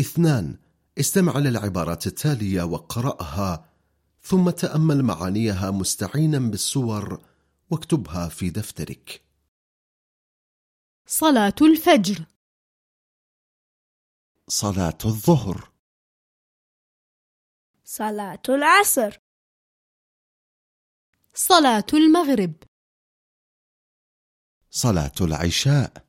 اثنان استمع للعبارات التالية وقرأها ثم تأمل معانيها مستعينا بالصور واكتبها في دفترك. صلاة الفجر. صلاة الظهر. صلاة العصر. صلاة المغرب. صلاة العشاء.